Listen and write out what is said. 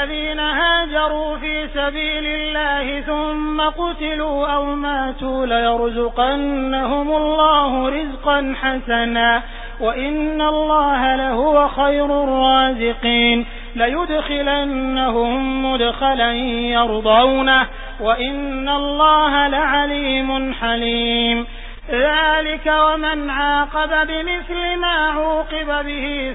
وَالَّذِينَ هَاجَرُوا فِي سَبِيلِ اللَّهِ ثُمَّ قُتِلُوا أَوْ مَاتُوا لَيَرْزُقَنَّهُمُ اللَّهُ رِزْقًا حَسَنًا وَإِنَّ اللَّهَ لَهُوَ خَيْرُ الرَّازِقِينَ لَيُدْخِلَنَّهُم مُّدْخَلًا يَرْضَوْنَهُ وَإِنَّ اللَّهَ لَعَلِيمٌ حَلِيمٌ ذَٰلِكَ وَمَنْ عَاقَبَ بِمِثْلِ مَا عُوقِبَ بِهِ